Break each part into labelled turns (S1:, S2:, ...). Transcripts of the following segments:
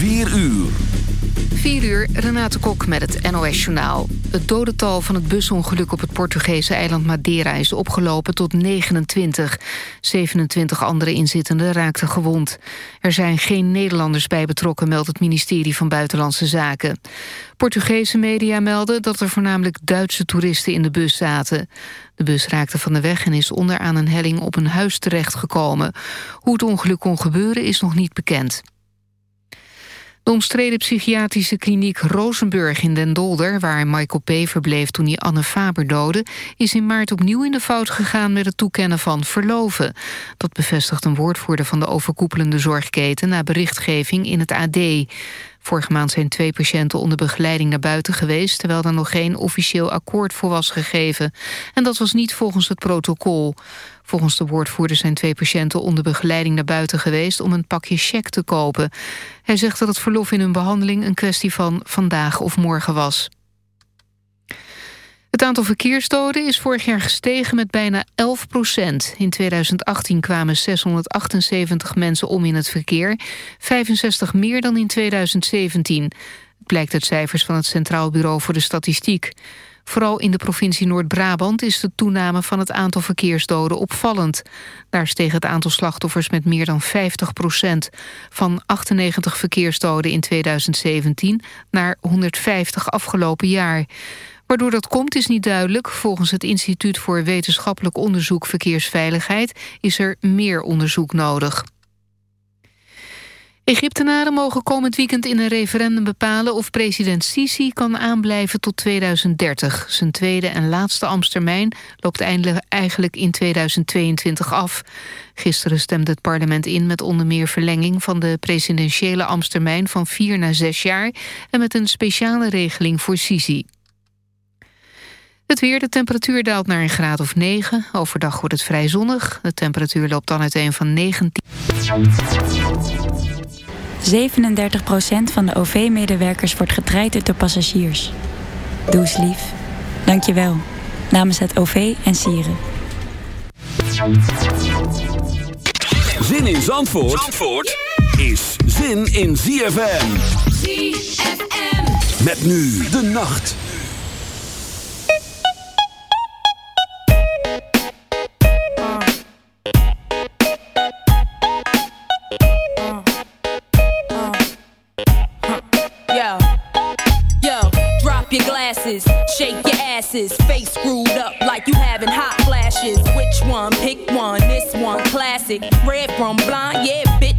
S1: 4 uur.
S2: 4 uur, Renate Kok met het NOS Journaal. Het dodental van het busongeluk op het Portugese eiland Madeira is opgelopen tot 29. 27 andere inzittenden raakten gewond. Er zijn geen Nederlanders bij betrokken, meldt het ministerie van Buitenlandse Zaken. Portugese media melden dat er voornamelijk Duitse toeristen in de bus zaten. De bus raakte van de weg en is onderaan een helling op een huis terechtgekomen. Hoe het ongeluk kon gebeuren is nog niet bekend. De omstreden psychiatrische kliniek Rosenburg in Den Dolder... waar Michael P. verbleef toen hij Anne Faber doodde... is in maart opnieuw in de fout gegaan met het toekennen van verloven. Dat bevestigt een woordvoerder van de overkoepelende zorgketen... na berichtgeving in het AD. Vorige maand zijn twee patiënten onder begeleiding naar buiten geweest... terwijl er nog geen officieel akkoord voor was gegeven. En dat was niet volgens het protocol. Volgens de woordvoerder zijn twee patiënten onder begeleiding naar buiten geweest... om een pakje cheque te kopen. Hij zegt dat het verlof in hun behandeling een kwestie van vandaag of morgen was. Het aantal verkeersdoden is vorig jaar gestegen met bijna 11 procent. In 2018 kwamen 678 mensen om in het verkeer, 65 meer dan in 2017. Het blijkt uit cijfers van het Centraal Bureau voor de Statistiek. Vooral in de provincie Noord-Brabant is de toename van het aantal verkeersdoden opvallend. Daar steeg het aantal slachtoffers met meer dan 50 procent. Van 98 verkeersdoden in 2017 naar 150 afgelopen jaar. Waardoor dat komt is niet duidelijk. Volgens het Instituut voor Wetenschappelijk Onderzoek Verkeersveiligheid is er meer onderzoek nodig. Egyptenaren mogen komend weekend in een referendum bepalen... of president Sisi kan aanblijven tot 2030. Zijn tweede en laatste ambtstermijn loopt eigenlijk in 2022 af. Gisteren stemde het parlement in met onder meer verlenging... van de presidentiële ambtstermijn van vier naar zes jaar... en met een speciale regeling voor Sisi. Het weer, de temperatuur daalt naar een graad of 9. Overdag wordt het vrij zonnig. De temperatuur loopt dan uiteen van 19...
S3: 37% van de OV-medewerkers wordt getraind door passagiers. Doe eens lief. Dank je wel. Namens het OV en Sieren.
S1: Zin in Zandvoort, Zandvoort is zin in ZFM. ZFM. Met nu de nacht.
S4: Glasses, shake your asses, face screwed up like you having hot flashes. Which one? Pick one. This one classic. Red from blind, yeah, bitch,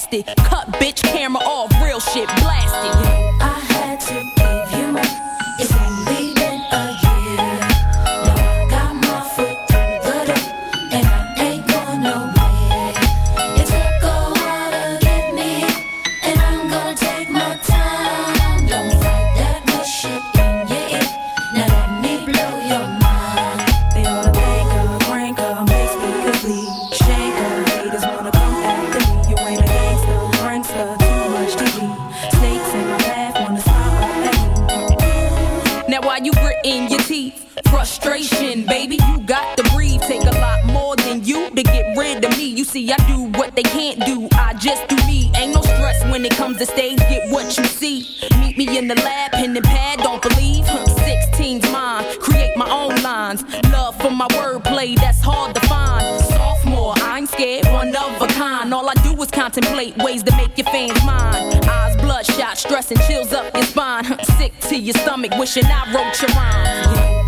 S4: Cut bitch camera off, real shit blasted. Stress and chills up your spine. Sick to your stomach, wishing I wrote your rhyme.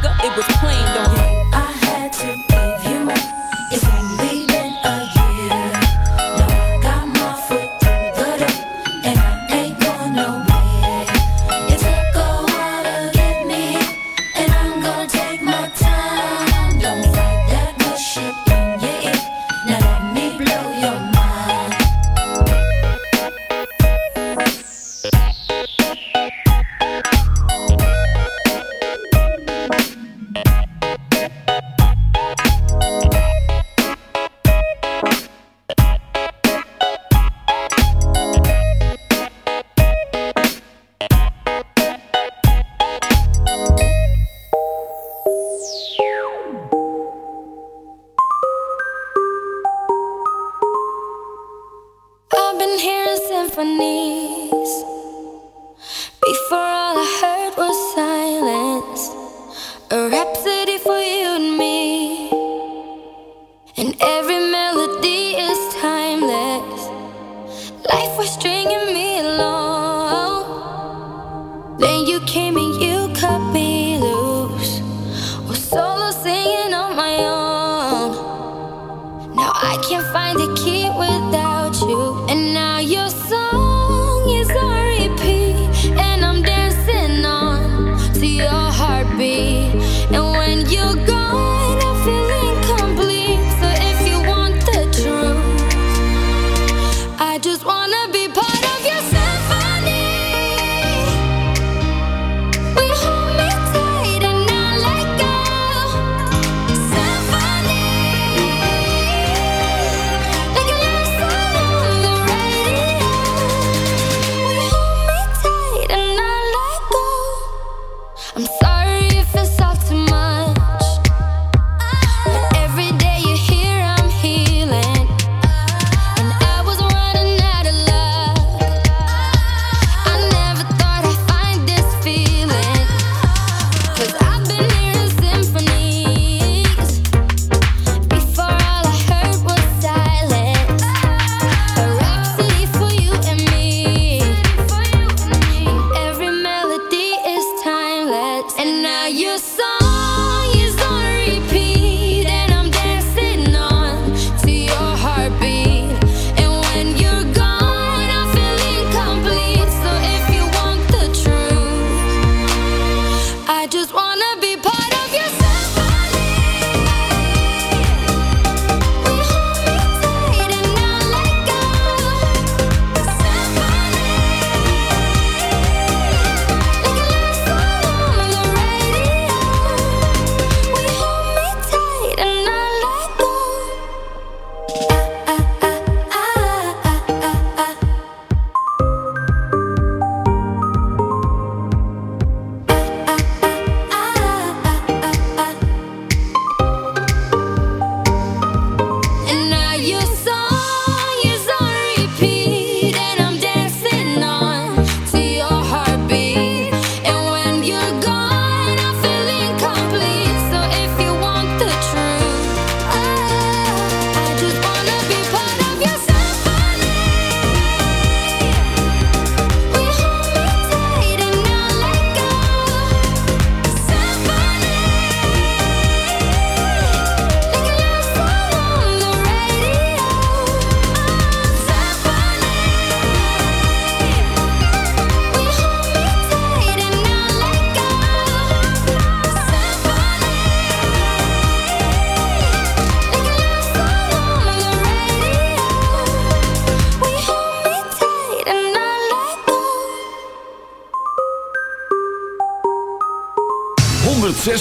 S5: Nigga, it was planned on.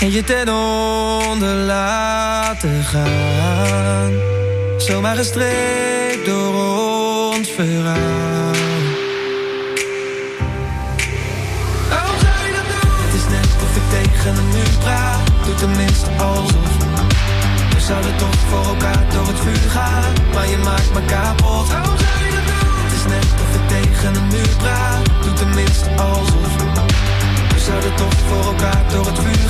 S6: En je ten onder laten gaan. Zomaar gestreept door ons verhaal. Zou je dat doen? Het is net of ik tegen een muur praat. Doe tenminste alsof. We zouden toch voor elkaar door het vuur gaan. Maar je maakt me kapot. Zou je dat doen? Het is net of ik tegen een muur praat. Doe tenminste alsof. We zouden toch voor elkaar door het vuur gaan.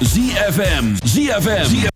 S7: ZFM.
S1: ZFM. ZFM.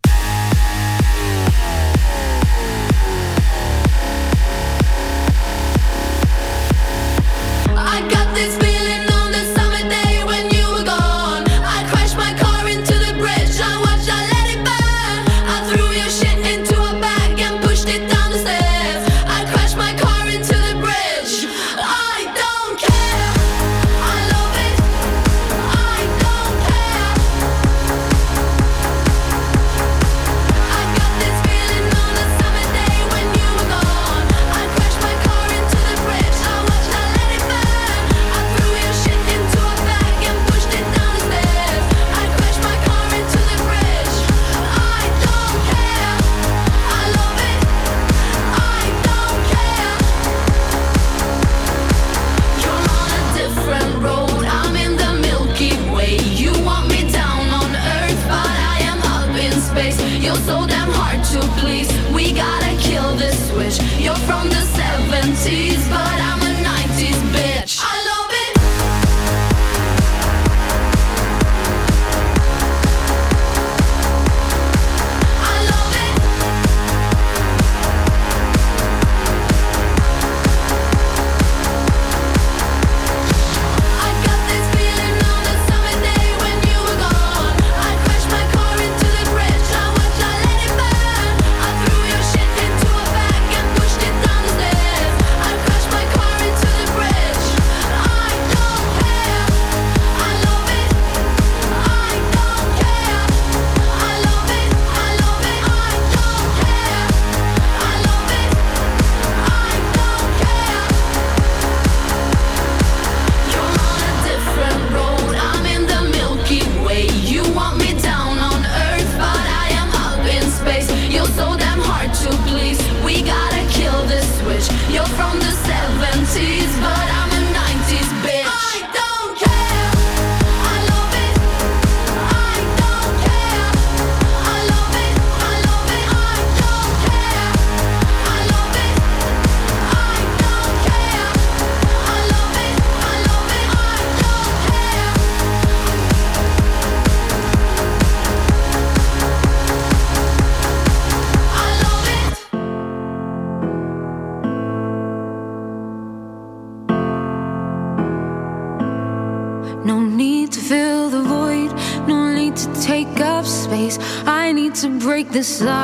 S8: the sun.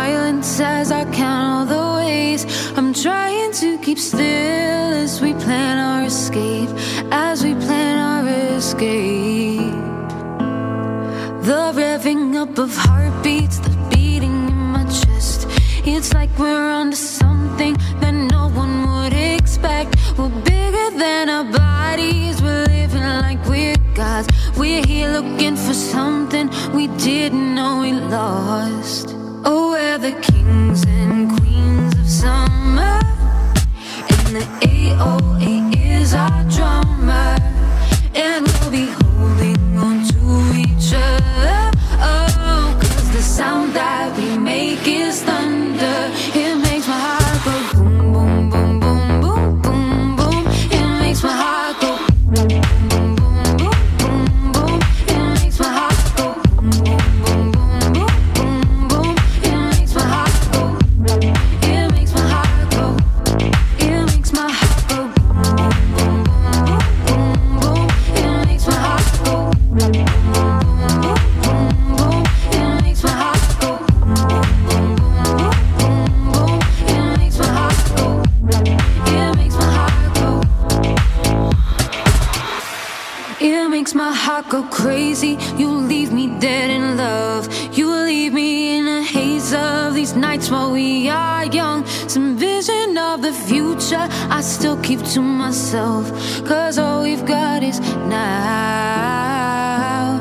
S8: to
S5: myself. Cause all we've got is now.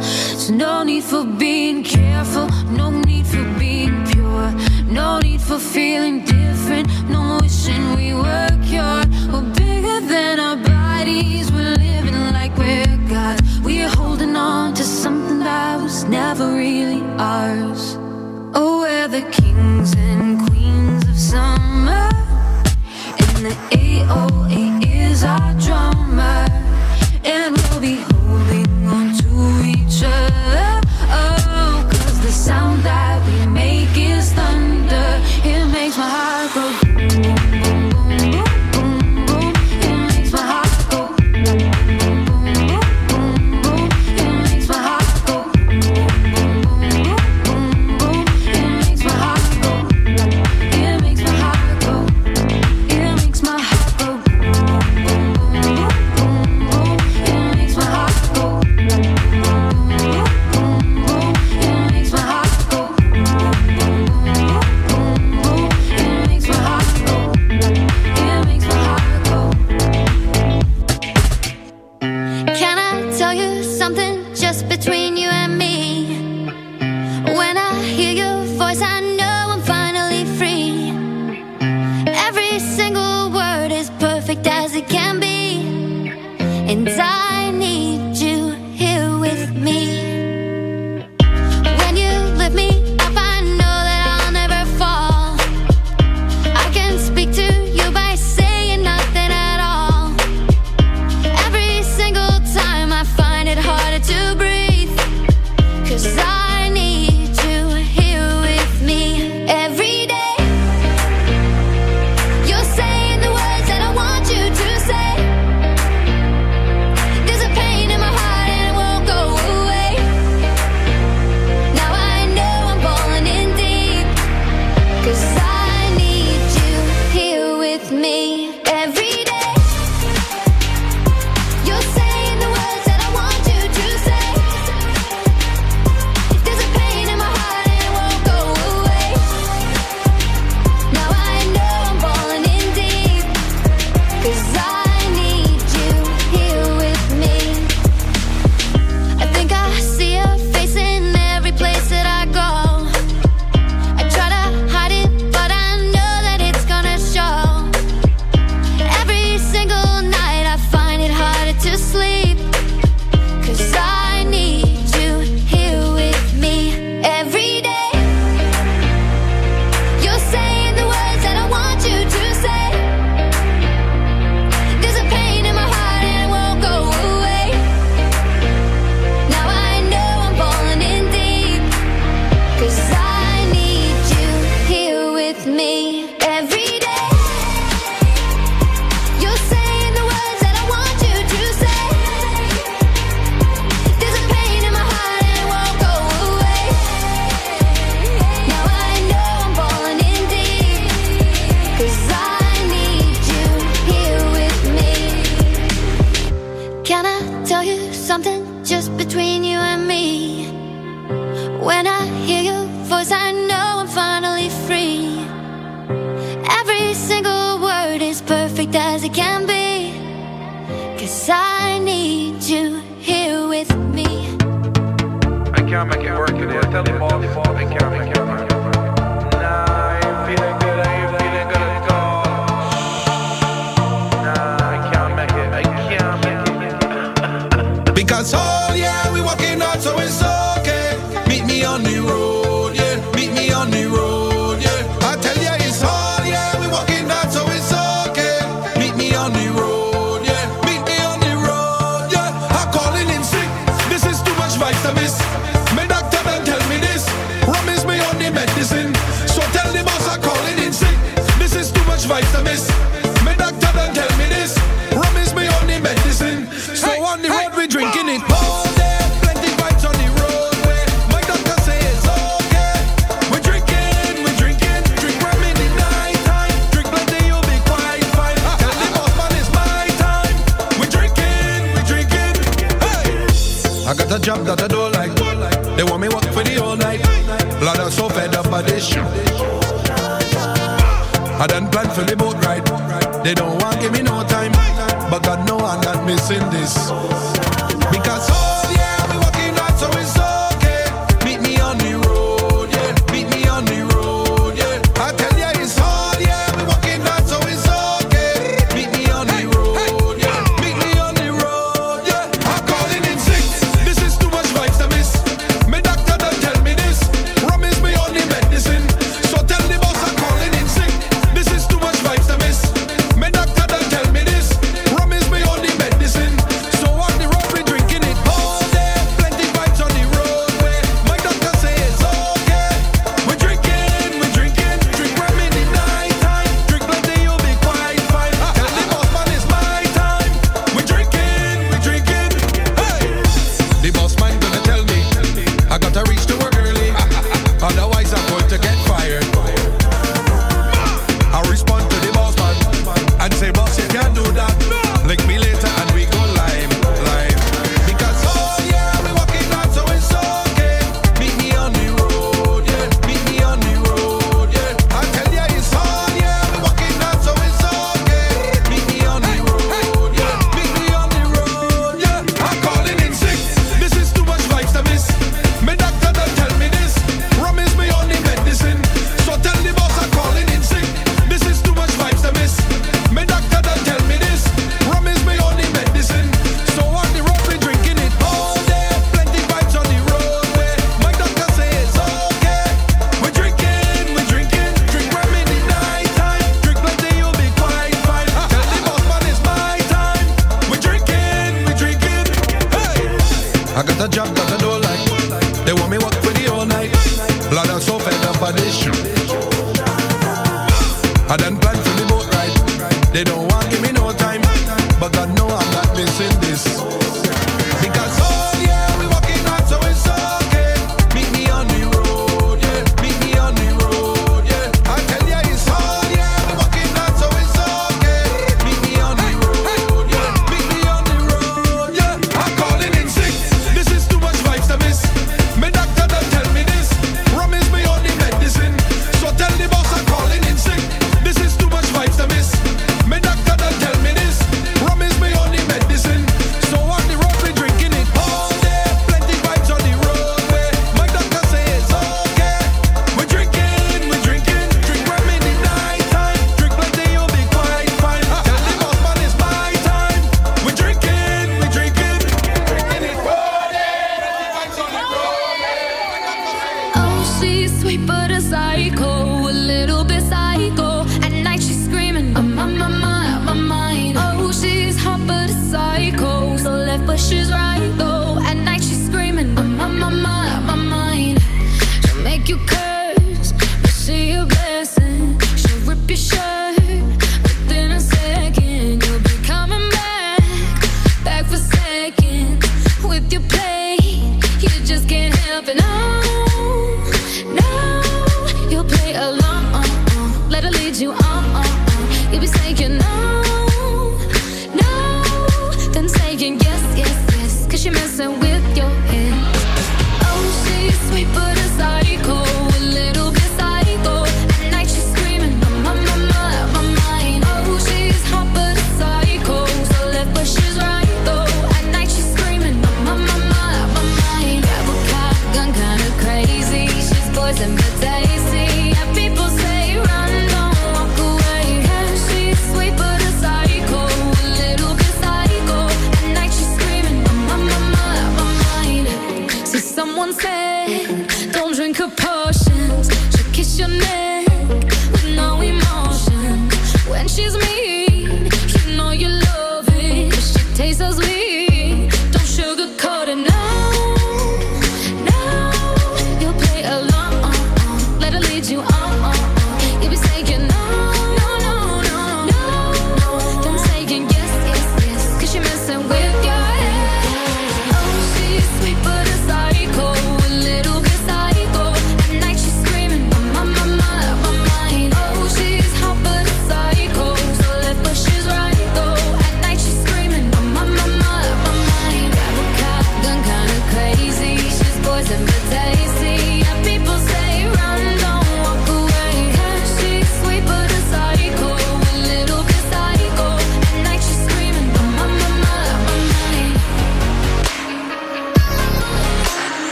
S5: So no need for being.
S9: a
S10: job that I don't like. They want me work for the whole night. Blood are so fed up by this shit. I done
S5: plan for the boat ride. They don't want give me no time, but God know I'm not missing this.